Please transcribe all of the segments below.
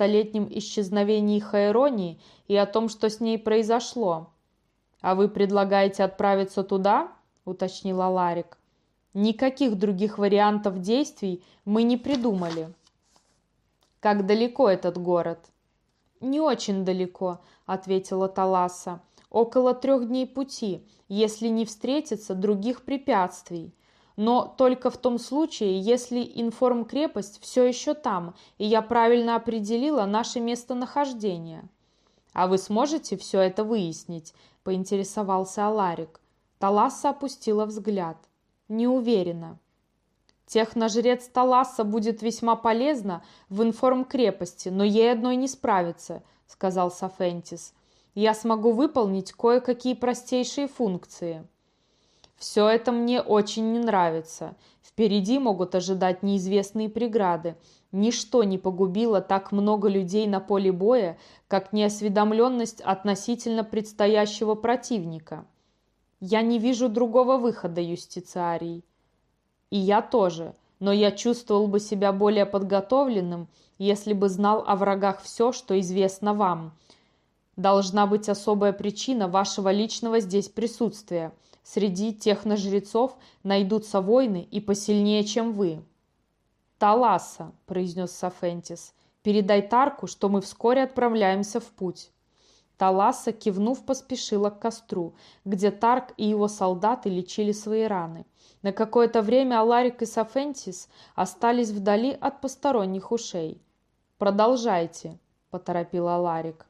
столетнем исчезновении Хайронии и о том, что с ней произошло. «А вы предлагаете отправиться туда?» – уточнила Ларик. «Никаких других вариантов действий мы не придумали». «Как далеко этот город?» «Не очень далеко», – ответила Таласа. «Около трех дней пути, если не встретится других препятствий. Но только в том случае, если информкрепость все еще там, и я правильно определила наше местонахождение». «А вы сможете все это выяснить?» – поинтересовался Аларик. Таласа опустила взгляд. «Не уверена». Техножрец Таласа будет весьма полезна в информкрепости, но ей одной не справится, сказал Сафентис. Я смогу выполнить кое-какие простейшие функции. Все это мне очень не нравится. Впереди могут ожидать неизвестные преграды. Ничто не погубило так много людей на поле боя, как неосведомленность относительно предстоящего противника. Я не вижу другого выхода, юстициарий. И я тоже, но я чувствовал бы себя более подготовленным, если бы знал о врагах все, что известно вам. Должна быть особая причина вашего личного здесь присутствия. Среди техножрецов найдутся воины и посильнее, чем вы. «Таласа», — произнес Сафентис, — «передай Тарку, что мы вскоре отправляемся в путь». Таласа, кивнув, поспешила к костру, где Тарк и его солдаты лечили свои раны. На какое-то время Аларик и Сафентис остались вдали от посторонних ушей. «Продолжайте», — поторопил Аларик.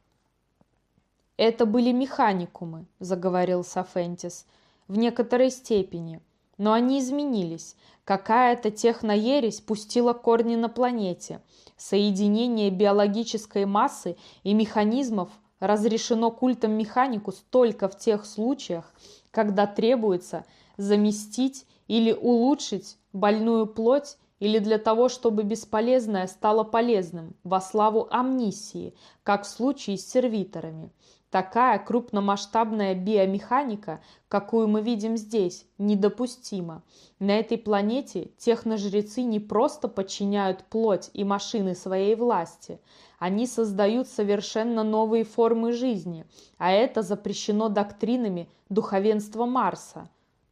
«Это были механикумы», — заговорил Сафентис, — «в некоторой степени. Но они изменились. Какая-то техноересь пустила корни на планете. Соединение биологической массы и механизмов разрешено культом механикус только в тех случаях, когда требуется заместить или улучшить больную плоть или для того, чтобы бесполезное стало полезным во славу амнисии, как в случае с сервиторами. Такая крупномасштабная биомеханика, какую мы видим здесь, недопустима. На этой планете техножрецы не просто подчиняют плоть и машины своей власти, они создают совершенно новые формы жизни, а это запрещено доктринами духовенства Марса.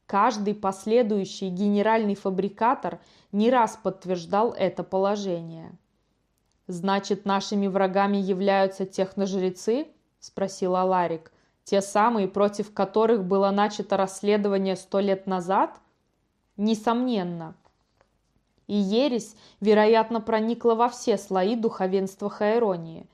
Каждый последующий генеральный фабрикатор не раз подтверждал это положение. «Значит, нашими врагами являются техножрецы?» – спросил Аларик. «Те самые, против которых было начато расследование сто лет назад?» «Несомненно», и ересь, вероятно, проникла во все слои духовенства Хайронии.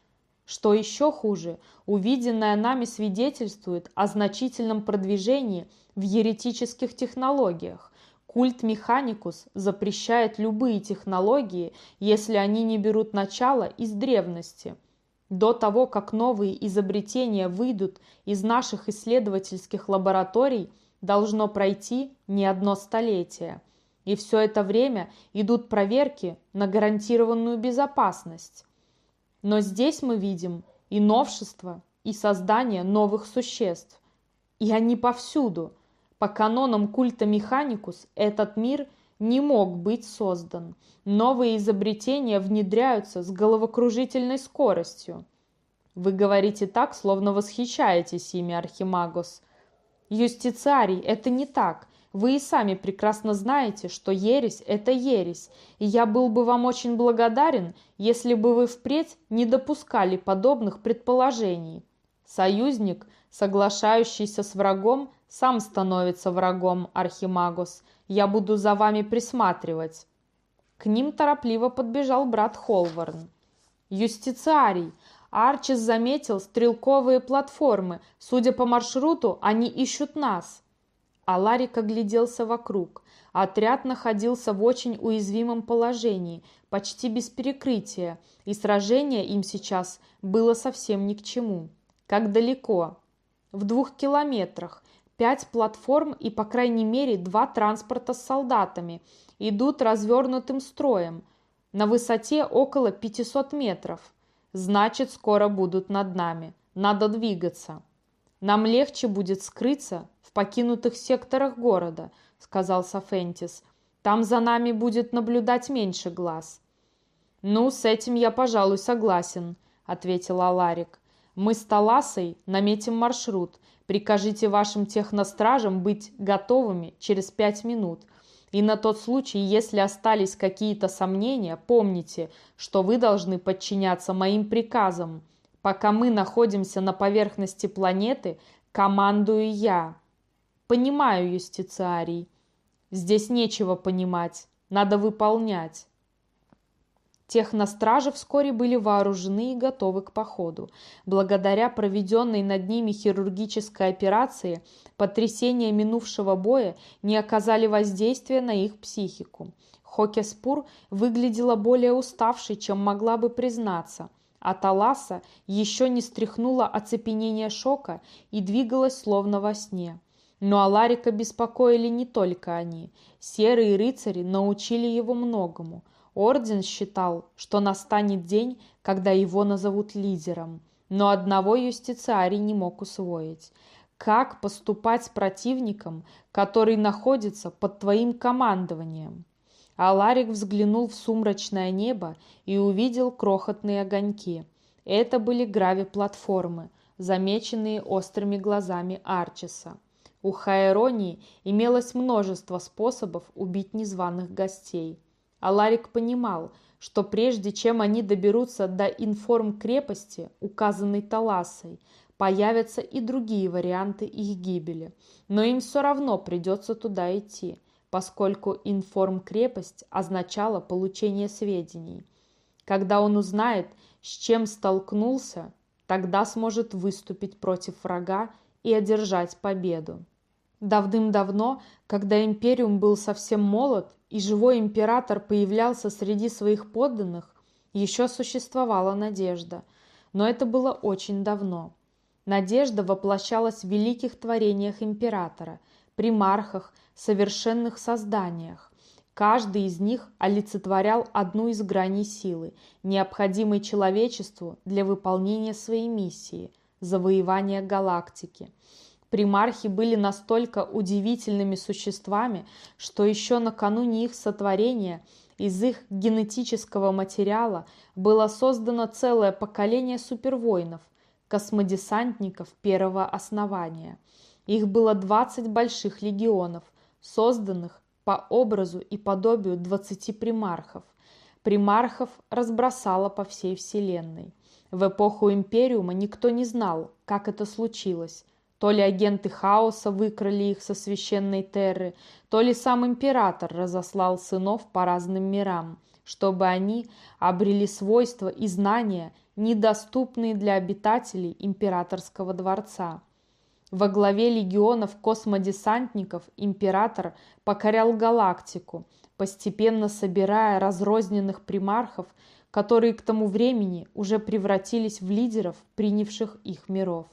Что еще хуже, увиденное нами свидетельствует о значительном продвижении в еретических технологиях. Культ Механикус запрещает любые технологии, если они не берут начало из древности. До того, как новые изобретения выйдут из наших исследовательских лабораторий, должно пройти не одно столетие – и все это время идут проверки на гарантированную безопасность. Но здесь мы видим и новшество, и создание новых существ. И они повсюду. По канонам культа Механикус этот мир не мог быть создан. Новые изобретения внедряются с головокружительной скоростью. Вы говорите так, словно восхищаетесь ими, Архимагос. Юстициарий, это не так. Вы и сами прекрасно знаете, что ересь – это ересь, и я был бы вам очень благодарен, если бы вы впредь не допускали подобных предположений. Союзник, соглашающийся с врагом, сам становится врагом, Архимагос. Я буду за вами присматривать». К ним торопливо подбежал брат Холварн. «Юстициарий!» Арчис заметил стрелковые платформы. Судя по маршруту, они ищут нас. А Ларик огляделся вокруг. Отряд находился в очень уязвимом положении, почти без перекрытия, и сражение им сейчас было совсем ни к чему. Как далеко? В двух километрах. Пять платформ и, по крайней мере, два транспорта с солдатами идут развернутым строем. На высоте около 500 метров. Значит, скоро будут над нами. Надо двигаться. Нам легче будет скрыться в покинутых секторах города», — сказал Сафентис. «Там за нами будет наблюдать меньше глаз». «Ну, с этим я, пожалуй, согласен», — ответил Аларик. «Мы с Таласой наметим маршрут. Прикажите вашим техностражам быть готовыми через пять минут. И на тот случай, если остались какие-то сомнения, помните, что вы должны подчиняться моим приказам. Пока мы находимся на поверхности планеты, командую я. Понимаю, юстициарий. Здесь нечего понимать, надо выполнять. Техностражи вскоре были вооружены и готовы к походу. Благодаря проведенной над ними хирургической операции, потрясения минувшего боя не оказали воздействия на их психику. Хокеспур выглядела более уставшей, чем могла бы признаться, а Таласа еще не стряхнула оцепенение шока и двигалась словно во сне. Но Аларика беспокоили не только они. Серые рыцари научили его многому – Орден считал, что настанет день, когда его назовут лидером, но одного юстициарий не мог усвоить. Как поступать с противником, который находится под твоим командованием? Аларик взглянул в сумрачное небо и увидел крохотные огоньки. Это были грави-платформы, замеченные острыми глазами Арчиса. У Хаэронии имелось множество способов убить незваных гостей. Аларик понимал, что прежде чем они доберутся до информ-крепости, указанной Таласой, появятся и другие варианты их гибели. Но им все равно придется туда идти, поскольку информ-крепость означала получение сведений. Когда он узнает, с чем столкнулся, тогда сможет выступить против врага и одержать победу. Давным-давно, когда Империум был совсем молод, и живой император появлялся среди своих подданных, еще существовала надежда. Но это было очень давно. Надежда воплощалась в великих творениях императора, примархах, совершенных созданиях. Каждый из них олицетворял одну из граней силы, необходимой человечеству для выполнения своей миссии – завоевания галактики – Примархи были настолько удивительными существами, что еще накануне их сотворения из их генетического материала было создано целое поколение супервоинов, космодесантников первого основания. Их было 20 больших легионов, созданных по образу и подобию 20 примархов. Примархов разбросало по всей Вселенной. В эпоху Империума никто не знал, как это случилось, то ли агенты хаоса выкрали их со священной терры, то ли сам император разослал сынов по разным мирам, чтобы они обрели свойства и знания, недоступные для обитателей императорского дворца. Во главе легионов космодесантников император покорял галактику, постепенно собирая разрозненных примархов, которые к тому времени уже превратились в лидеров, принявших их миров.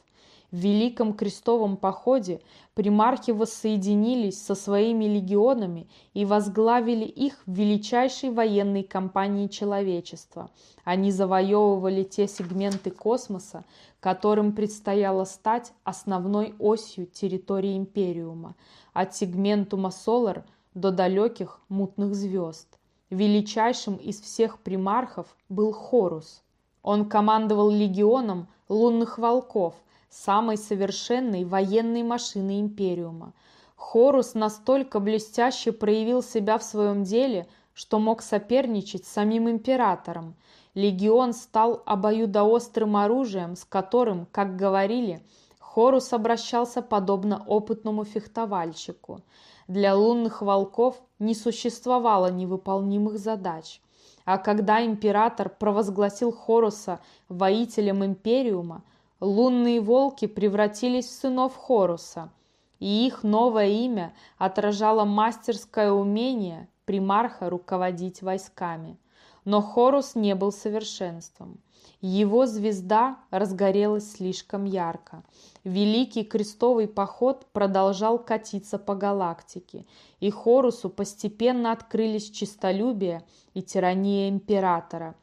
В Великом Крестовом походе примархи воссоединились со своими легионами и возглавили их в величайшей военной кампании человечества. Они завоевывали те сегменты космоса, которым предстояло стать основной осью территории Империума, от сегментума Солар до далеких мутных звезд. Величайшим из всех примархов был Хорус. Он командовал легионом лунных волков – самой совершенной военной машины Империума. Хорус настолько блестяще проявил себя в своем деле, что мог соперничать с самим императором. Легион стал обоюдоострым оружием, с которым, как говорили, Хорус обращался подобно опытному фехтовальщику. Для лунных волков не существовало невыполнимых задач. А когда император провозгласил Хоруса воителем Империума, Лунные волки превратились в сынов Хоруса, и их новое имя отражало мастерское умение примарха руководить войсками. Но Хорус не был совершенством. Его звезда разгорелась слишком ярко. Великий крестовый поход продолжал катиться по галактике, и Хорусу постепенно открылись честолюбие и тирания императора –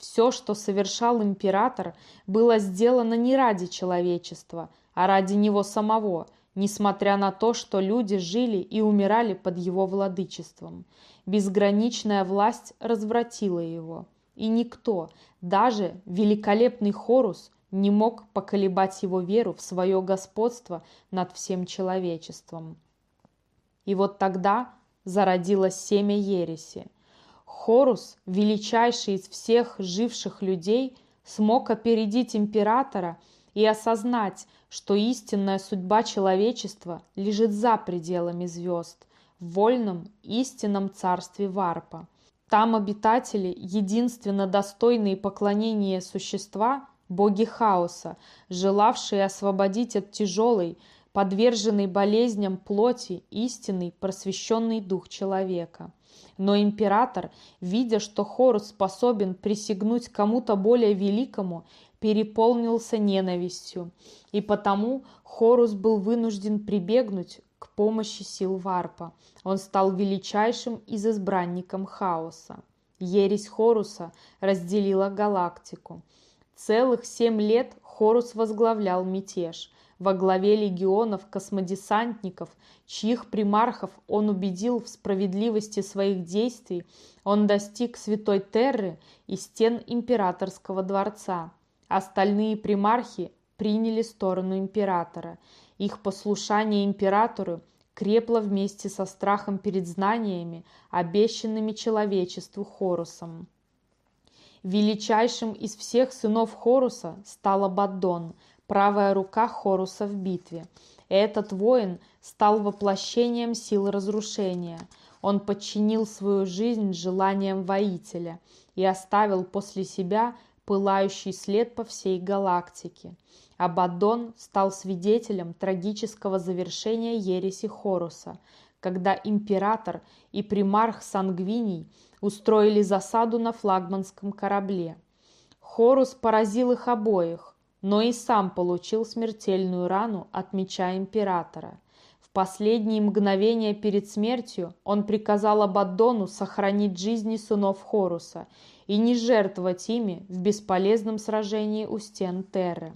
все, что совершал император, было сделано не ради человечества, а ради него самого, несмотря на то, что люди жили и умирали под его владычеством. Безграничная власть развратила его, и никто, даже великолепный Хорус, не мог поколебать его веру в свое господство над всем человечеством. И вот тогда зародилось семя ереси. Хорус, величайший из всех живших людей, смог опередить императора и осознать, что истинная судьба человечества лежит за пределами звезд, в вольном истинном царстве Варпа. Там обитатели, единственно достойные поклонения существа, боги хаоса, желавшие освободить от тяжелой, подверженной болезням плоти истинный просвещенный дух человека. Но император, видя, что Хорус способен присягнуть кому-то более великому, переполнился ненавистью, и потому Хорус был вынужден прибегнуть к помощи сил Варпа. Он стал величайшим из избранников хаоса. Ересь Хоруса разделила галактику. Целых семь лет Хорус возглавлял мятеж. Во главе легионов космодесантников, чьих примархов он убедил в справедливости своих действий, он достиг Святой Терры и стен императорского дворца. Остальные примархи приняли сторону императора. Их послушание императору крепло вместе со страхом перед знаниями, обещанными человечеству Хорусом. Величайшим из всех сынов Хоруса стал Абаддон, правая рука Хоруса в битве. Этот воин стал воплощением сил разрушения. Он подчинил свою жизнь желаниям воителя и оставил после себя пылающий след по всей галактике. Абаддон стал свидетелем трагического завершения ереси Хоруса, когда император и примарх Сангвиний устроили засаду на флагманском корабле. Хорус поразил их обоих, но и сам получил смертельную рану от меча императора. В последние мгновения перед смертью он приказал Абаддону сохранить жизни сынов Хоруса и не жертвовать ими в бесполезном сражении у стен Терры.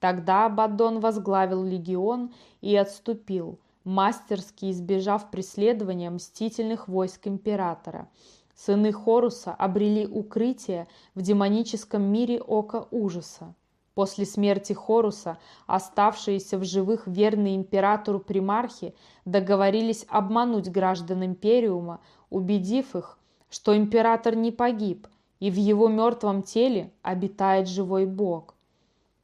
Тогда Абаддон возглавил легион и отступил, мастерски избежав преследования мстительных войск императора. Сыны Хоруса обрели укрытие в демоническом мире Ока Ужаса. После смерти Хоруса оставшиеся в живых верные императору примархи договорились обмануть граждан Империума, убедив их, что император не погиб, и в его мертвом теле обитает живой Бог.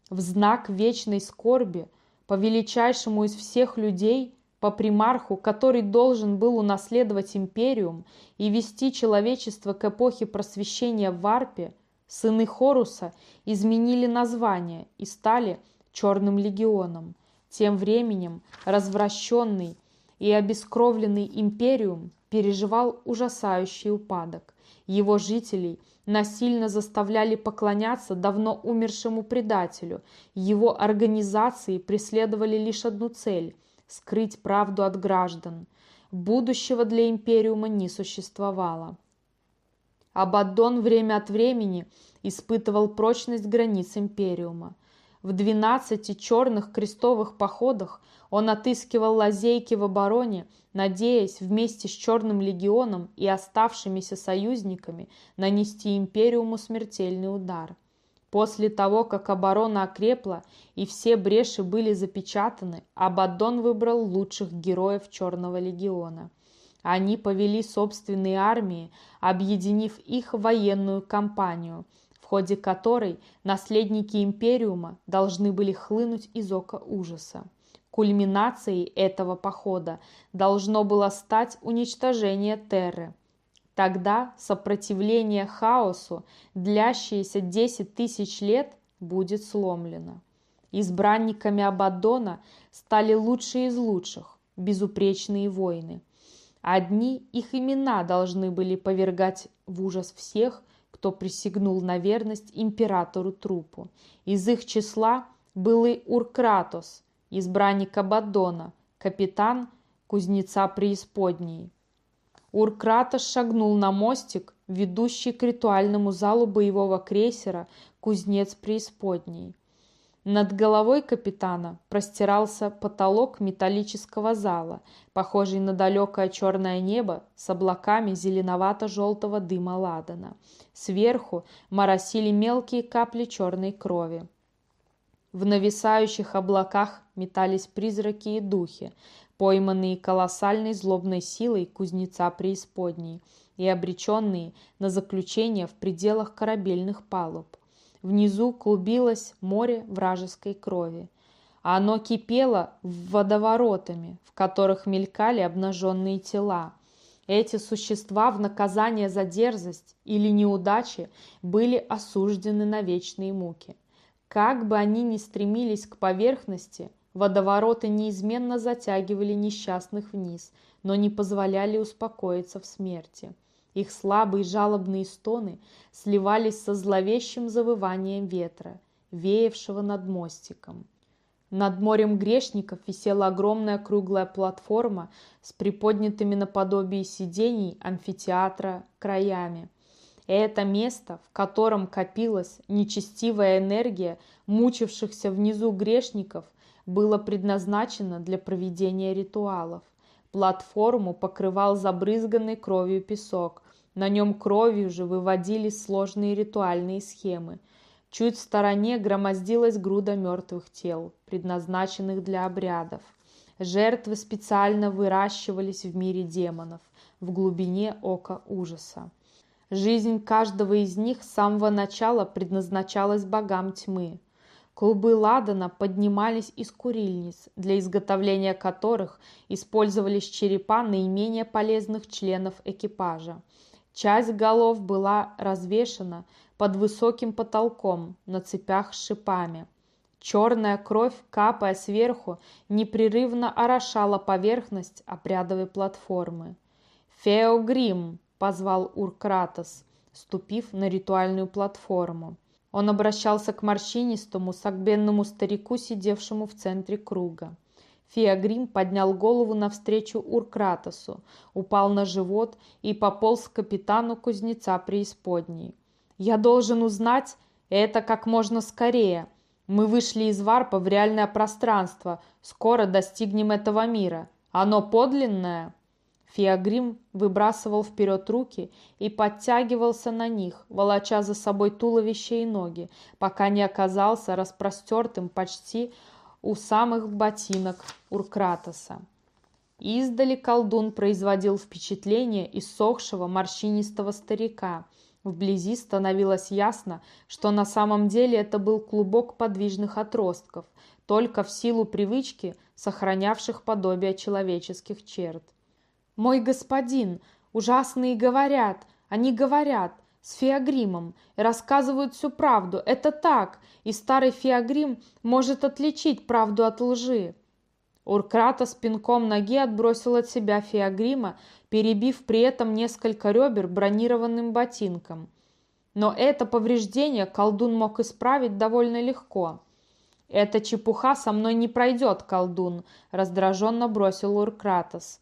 В знак вечной скорби по величайшему из всех людей, по примарху, который должен был унаследовать империум и вести человечество к эпохе просвещения в Варпе, сыны Хоруса изменили название и стали Черным легионом. Тем временем развращенный и обескровленный империум переживал ужасающий упадок. Его жителей насильно заставляли поклоняться давно умершему предателю. Его организации преследовали лишь одну цель – скрыть правду от граждан. Будущего для Империума не существовало. Абаддон время от времени испытывал прочность границ Империума. В двенадцати черных крестовых походах он отыскивал лазейки в обороне, надеясь вместе с Черным легионом и оставшимися союзниками нанести Империуму смертельный удар. После того, как оборона окрепла и все бреши были запечатаны, Абаддон выбрал лучших героев Черного легиона. Они повели собственные армии, объединив их в военную кампанию – ходе которой наследники Империума должны были хлынуть из ока ужаса. Кульминацией этого похода должно было стать уничтожение Терры. Тогда сопротивление хаосу, длящееся 10 тысяч лет, будет сломлено. Избранниками Абаддона стали лучшие из лучших, безупречные воины. Одни их имена должны были повергать в ужас всех, кто присягнул на верность императору трупу. Из их числа был и Уркратос, избранник Абаддона, капитан кузнеца преисподней. Уркратос шагнул на мостик, ведущий к ритуальному залу боевого крейсера «Кузнец преисподней». Над головой капитана простирался потолок металлического зала, похожий на далекое черное небо с облаками зеленовато-желтого дыма ладана. Сверху моросили мелкие капли черной крови. В нависающих облаках метались призраки и духи, пойманные колоссальной злобной силой кузнеца преисподней и обреченные на заключение в пределах корабельных палуб. Внизу клубилось море вражеской крови. А оно кипело водоворотами, в которых мелькали обнаженные тела. Эти существа в наказание за дерзость или неудачи были осуждены на вечные муки. Как бы они ни стремились к поверхности, водовороты неизменно затягивали несчастных вниз, но не позволяли успокоиться в смерти. Их слабые жалобные стоны сливались со зловещим завыванием ветра, веявшего над мостиком. Над морем грешников висела огромная круглая платформа с приподнятыми наподобие сидений амфитеатра краями. Это место, в котором копилась нечестивая энергия мучившихся внизу грешников, было предназначено для проведения ритуалов. Платформу покрывал забрызганный кровью песок. На нем кровью же выводились сложные ритуальные схемы. Чуть в стороне громоздилась груда мертвых тел, предназначенных для обрядов. Жертвы специально выращивались в мире демонов, в глубине ока ужаса. Жизнь каждого из них с самого начала предназначалась богам тьмы. Клубы ладана поднимались из курильниц, для изготовления которых использовались черепа наименее полезных членов экипажа. Часть голов была развешена под высоким потолком на цепях с шипами. Черная кровь, капая сверху, непрерывно орошала поверхность опрядовой платформы. «Феогрим!» – позвал Уркратос, ступив на ритуальную платформу. Он обращался к морщинистому, согбенному старику, сидевшему в центре круга. Феогрим поднял голову навстречу Уркратосу, упал на живот и пополз к капитану кузнеца преисподней. «Я должен узнать это как можно скорее. Мы вышли из варпа в реальное пространство. Скоро достигнем этого мира. Оно подлинное?» Феогрим выбрасывал вперед руки и подтягивался на них, волоча за собой туловище и ноги, пока не оказался распростертым почти у самых ботинок Уркратоса. Издали колдун производил впечатление иссохшего морщинистого старика. Вблизи становилось ясно, что на самом деле это был клубок подвижных отростков, только в силу привычки, сохранявших подобие человеческих черт. «Мой господин, ужасные говорят, они говорят, с Феогримом, и рассказывают всю правду, это так, и старый Феогрим может отличить правду от лжи». Уркрата с пинком ноги отбросил от себя Феогрима, перебив при этом несколько ребер бронированным ботинком. Но это повреждение колдун мог исправить довольно легко. «Эта чепуха со мной не пройдет, колдун», — раздраженно бросил Уркратос.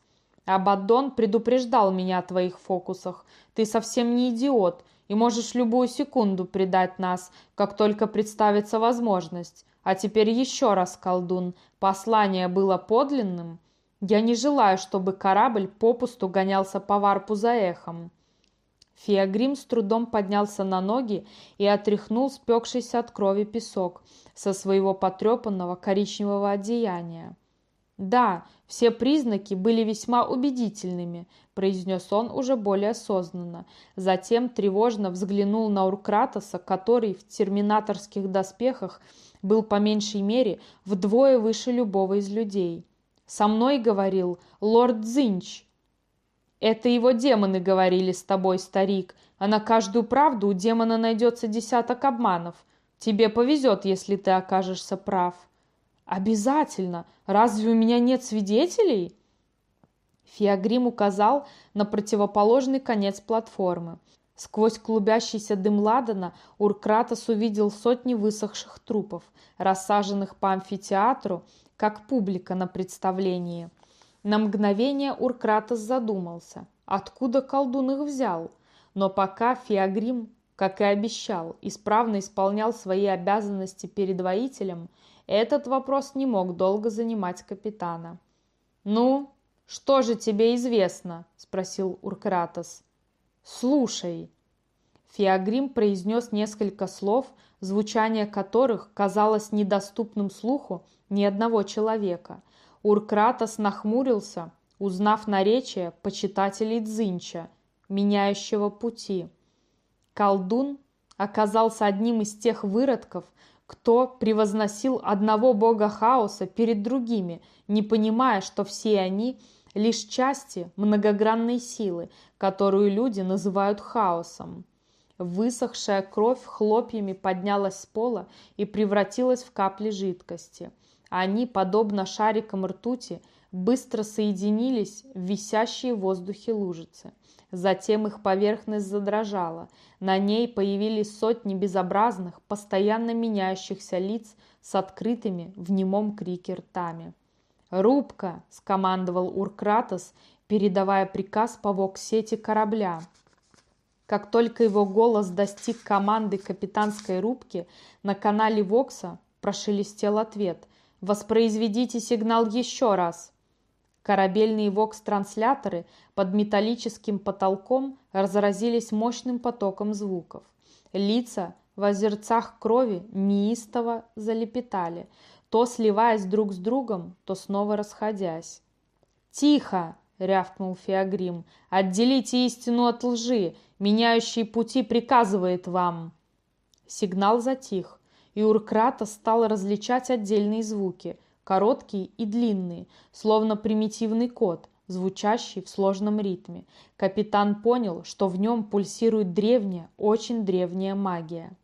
Абаддон предупреждал меня о твоих фокусах. Ты совсем не идиот и можешь любую секунду предать нас, как только представится возможность. А теперь еще раз, колдун, послание было подлинным? Я не желаю, чтобы корабль попусту гонялся по варпу за эхом». Феогрим с трудом поднялся на ноги и отряхнул спекшийся от крови песок со своего потрепанного коричневого одеяния. «Да, все признаки были весьма убедительными», – произнес он уже более осознанно. Затем тревожно взглянул на Уркратоса, который в терминаторских доспехах был по меньшей мере вдвое выше любого из людей. «Со мной говорил лорд Дзинч». «Это его демоны говорили с тобой, старик, а на каждую правду у демона найдется десяток обманов. Тебе повезет, если ты окажешься прав». «Обязательно! Разве у меня нет свидетелей?» Фиагрим указал на противоположный конец платформы. Сквозь клубящийся дым ладана Уркратос увидел сотни высохших трупов, рассаженных по амфитеатру, как публика на представлении. На мгновение Уркратос задумался, откуда колдун их взял. Но пока Фиагрим как и обещал, исправно исполнял свои обязанности перед воителем, этот вопрос не мог долго занимать капитана. «Ну, что же тебе известно?» – спросил Уркратос. «Слушай». Феогрим произнес несколько слов, звучание которых казалось недоступным слуху ни одного человека. Уркратос нахмурился, узнав наречие почитателей Дзинча, меняющего пути. Колдун оказался одним из тех выродков, кто превозносил одного бога хаоса перед другими, не понимая, что все они лишь части многогранной силы, которую люди называют хаосом. Высохшая кровь хлопьями поднялась с пола и превратилась в капли жидкости. Они, подобно шарикам ртути, быстро соединились в висящие в воздухе лужицы. Затем их поверхность задрожала. На ней появились сотни безобразных, постоянно меняющихся лиц с открытыми в немом крике ртами. «Рубка!» – скомандовал Уркратос, передавая приказ по воксети корабля. Как только его голос достиг команды капитанской рубки, на канале Вокса прошелестел ответ «Воспроизведите сигнал еще раз!» Корабельные вокс-трансляторы под металлическим потолком разразились мощным потоком звуков. Лица в озерцах крови неистово залепетали, то сливаясь друг с другом, то снова расходясь. «Тихо!» — рявкнул Феогрим. «Отделите истину от лжи! Меняющий пути приказывает вам!» Сигнал затих, и Уркрата стал различать отдельные звуки — короткие и длинные, словно примитивный код, звучащий в сложном ритме. Капитан понял, что в нем пульсирует древняя, очень древняя магия.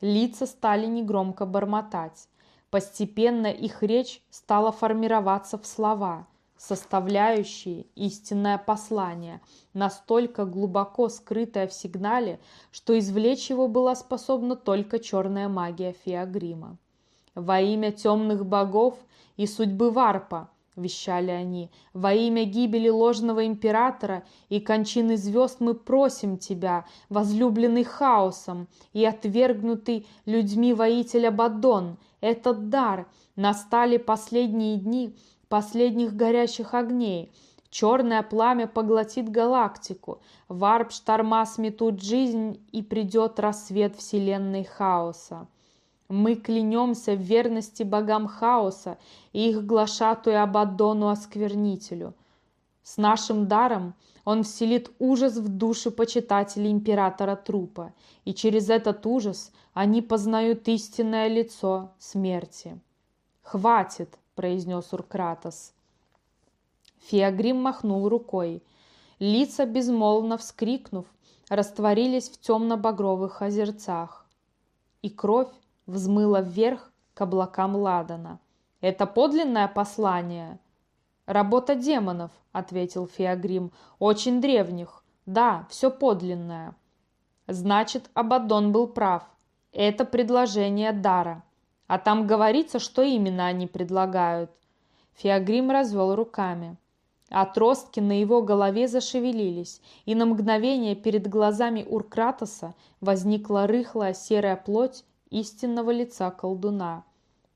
Лица стали негромко бормотать. Постепенно их речь стала формироваться в слова, составляющие истинное послание, настолько глубоко скрытое в сигнале, что извлечь его была способна только черная магия Феогрима. Во имя темных богов и судьбы Варпа, вещали они, во имя гибели ложного императора и кончины звезд мы просим тебя, возлюбленный хаосом и отвергнутый людьми воитель Абаддон, этот дар, настали последние дни последних горящих огней, Черное пламя поглотит галактику, варп шторма сметут жизнь, и придет рассвет вселенной хаоса. Мы клянемся в верности богам хаоса и их глашатую Абаддону-осквернителю. С нашим даром он вселит ужас в души почитателей императора трупа, и через этот ужас они познают истинное лицо смерти. «Хватит!» – произнес Уркратос. Феогрим махнул рукой. Лица, безмолвно вскрикнув, растворились в темно-багровых озерцах. И кровь, взмыла вверх к облакам Ладана. «Это подлинное послание?» «Работа демонов», — ответил Феогрим, — «очень древних. Да, все подлинное». «Значит, Абаддон был прав. Это предложение дара. А там говорится, что именно они предлагают». Феогрим развел руками. Отростки на его голове зашевелились, и на мгновение перед глазами Уркратоса возникла рыхлая серая плоть истинного лица колдуна.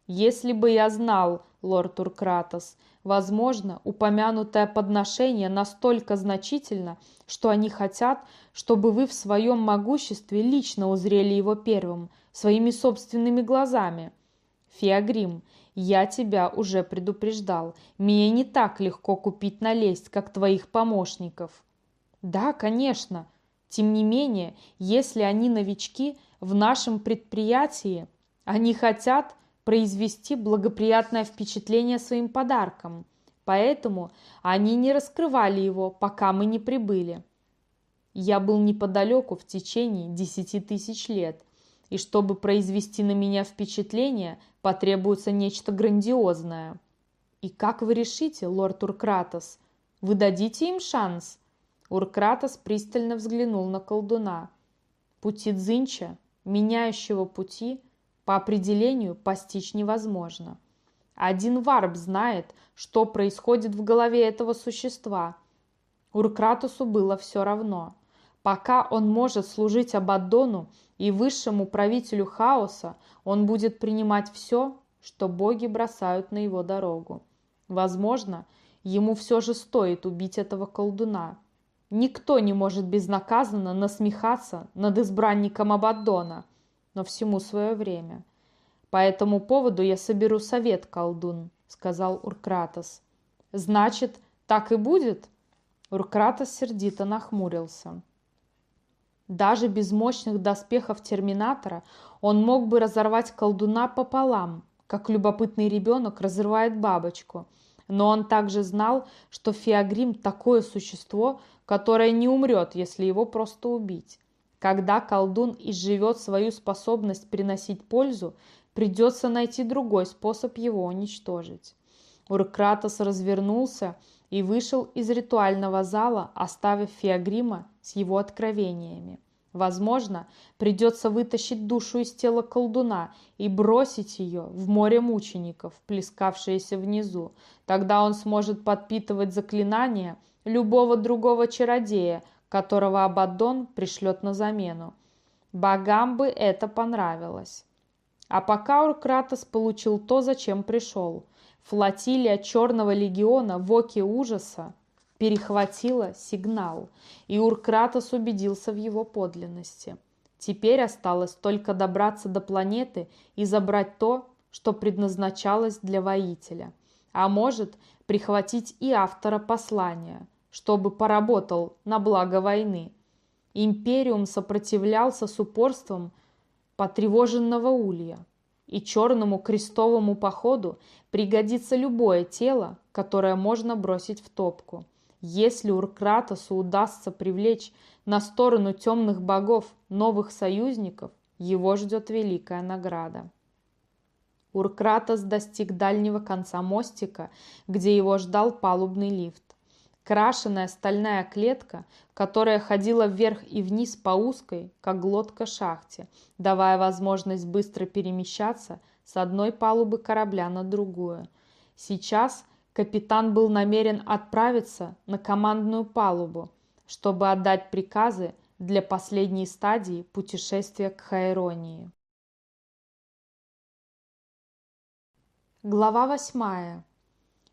«Если бы я знал, лорд Уркратос, возможно, упомянутое подношение настолько значительно, что они хотят, чтобы вы в своем могуществе лично узрели его первым, своими собственными глазами. Феогрим, я тебя уже предупреждал, мне не так легко купить налезть, как твоих помощников». «Да, конечно. Тем не менее, если они новички – в нашем предприятии они хотят произвести благоприятное впечатление своим подарком, поэтому они не раскрывали его, пока мы не прибыли. Я был неподалеку в течение десяти тысяч лет, и чтобы произвести на меня впечатление, потребуется нечто грандиозное. И как вы решите, лорд Уркратос? Вы дадите им шанс?» Уркратос пристально взглянул на колдуна. Пути Дзинча меняющего пути, по определению постичь невозможно. Один варп знает, что происходит в голове этого существа. Уркратусу было все равно. Пока он может служить Абаддону и высшему правителю хаоса, он будет принимать все, что боги бросают на его дорогу. Возможно, ему все же стоит убить этого колдуна. Никто не может безнаказанно насмехаться над избранником Абаддона, но всему свое время. По этому поводу я соберу совет, колдун, сказал Уркратос. Значит, так и будет? Уркратос сердито нахмурился. Даже без мощных доспехов Терминатора он мог бы разорвать колдуна пополам, как любопытный ребенок разрывает бабочку. Но он также знал, что Феогрим – такое существо, которое не умрет, если его просто убить. Когда колдун изживет свою способность приносить пользу, придется найти другой способ его уничтожить. Уркратос развернулся и вышел из ритуального зала, оставив Феогрима с его откровениями. Возможно, придется вытащить душу из тела колдуна и бросить ее в море мучеников, плескавшееся внизу. Тогда он сможет подпитывать заклинания любого другого чародея, которого Абаддон пришлет на замену. Богам бы это понравилось. А пока Уркратос получил то, зачем пришел. Флотилия Черного легиона в оке ужаса перехватила сигнал, и Уркратос убедился в его подлинности. Теперь осталось только добраться до планеты и забрать то, что предназначалось для воителя. А может, прихватить и автора послания, чтобы поработал на благо войны. Империум сопротивлялся с упорством потревоженного улья, и черному крестовому походу пригодится любое тело, которое можно бросить в топку – если Уркратосу удастся привлечь на сторону темных богов новых союзников, его ждет великая награда. Уркратос достиг дальнего конца мостика, где его ждал палубный лифт. Крашеная стальная клетка, которая ходила вверх и вниз по узкой, как глотка шахте, давая возможность быстро перемещаться с одной палубы корабля на другую. Сейчас капитан был намерен отправиться на командную палубу, чтобы отдать приказы для последней стадии путешествия к Хайронии. Глава восьмая.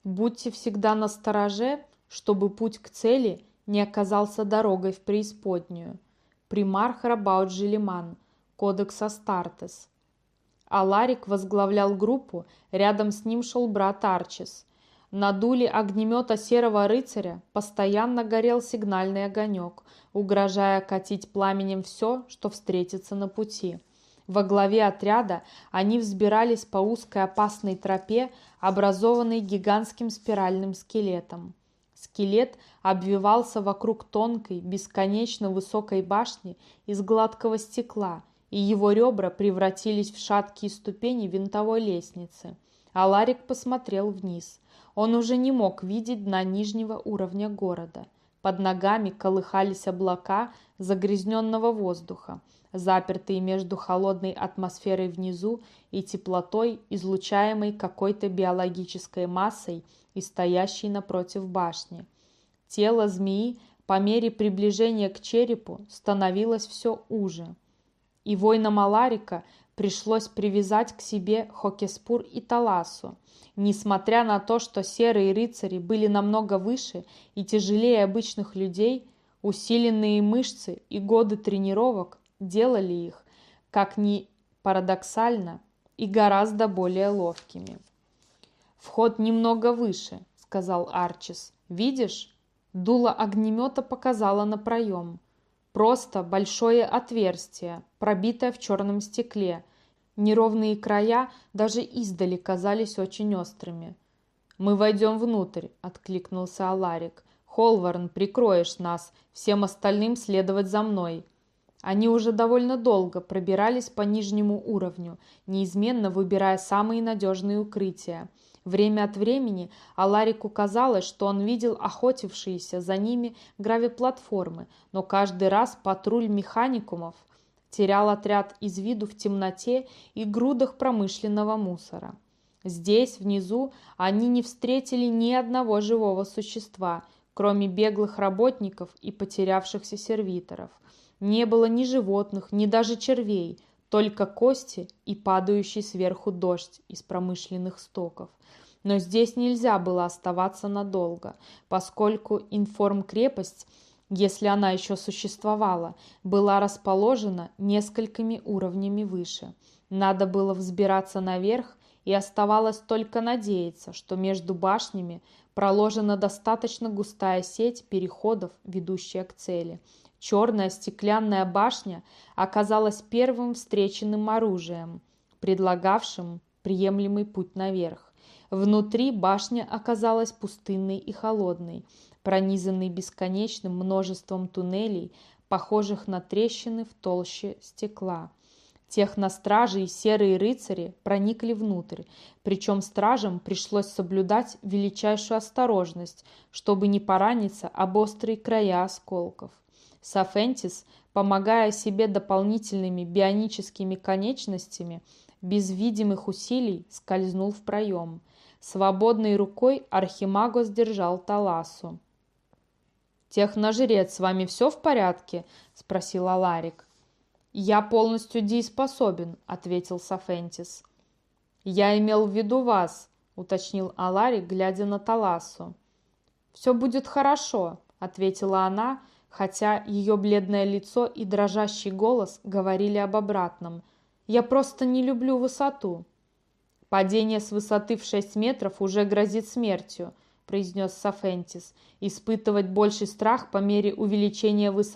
Будьте всегда настороже, чтобы путь к цели не оказался дорогой в преисподнюю. Примар Храбаут Желиман. Кодекс Астартес. Аларик возглавлял группу, рядом с ним шел брат Арчис – на дуле огнемета серого рыцаря постоянно горел сигнальный огонек, угрожая катить пламенем все, что встретится на пути. Во главе отряда они взбирались по узкой опасной тропе, образованной гигантским спиральным скелетом. Скелет обвивался вокруг тонкой, бесконечно высокой башни из гладкого стекла, и его ребра превратились в шаткие ступени винтовой лестницы. Аларик посмотрел вниз. Он уже не мог видеть дна нижнего уровня города. Под ногами колыхались облака загрязненного воздуха, запертые между холодной атмосферой внизу и теплотой, излучаемой какой-то биологической массой и стоящей напротив башни. Тело змеи по мере приближения к черепу становилось все уже. И воинам Аларика пришлось привязать к себе Хокеспур и Таласу, Несмотря на то, что серые рыцари были намного выше и тяжелее обычных людей, усиленные мышцы и годы тренировок делали их, как ни парадоксально, и гораздо более ловкими. «Вход немного выше», — сказал Арчис. «Видишь?» Дуло огнемета показало на проем. Просто большое отверстие, пробитое в черном стекле — Неровные края даже издали казались очень острыми. «Мы войдем внутрь», — откликнулся Аларик. «Холварн, прикроешь нас, всем остальным следовать за мной». Они уже довольно долго пробирались по нижнему уровню, неизменно выбирая самые надежные укрытия. Время от времени Аларику казалось, что он видел охотившиеся за ними гравиплатформы, но каждый раз патруль механикумов – терял отряд из виду в темноте и грудах промышленного мусора. Здесь, внизу, они не встретили ни одного живого существа, кроме беглых работников и потерявшихся сервиторов. Не было ни животных, ни даже червей, только кости и падающий сверху дождь из промышленных стоков. Но здесь нельзя было оставаться надолго, поскольку информкрепость, если она еще существовала, была расположена несколькими уровнями выше. Надо было взбираться наверх, и оставалось только надеяться, что между башнями проложена достаточно густая сеть переходов, ведущая к цели. Черная стеклянная башня оказалась первым встреченным оружием, предлагавшим приемлемый путь наверх. Внутри башня оказалась пустынной и холодной, пронизанной бесконечным множеством туннелей, похожих на трещины в толще стекла. Техностражи и серые рыцари проникли внутрь, причем стражам пришлось соблюдать величайшую осторожность, чтобы не пораниться об острые края осколков. Сафентис, помогая себе дополнительными бионическими конечностями, без видимых усилий скользнул в проем. Свободной рукой Архимагос держал Таласу. «Техножрец, с вами все в порядке?» – спросил Аларик. «Я полностью дееспособен», — ответил Сафентис. «Я имел в виду вас», — уточнил Алари, глядя на Таласу. «Все будет хорошо», — ответила она, хотя ее бледное лицо и дрожащий голос говорили об обратном. «Я просто не люблю высоту». «Падение с высоты в шесть метров уже грозит смертью», — произнес Сафентис. «Испытывать больший страх по мере увеличения высоты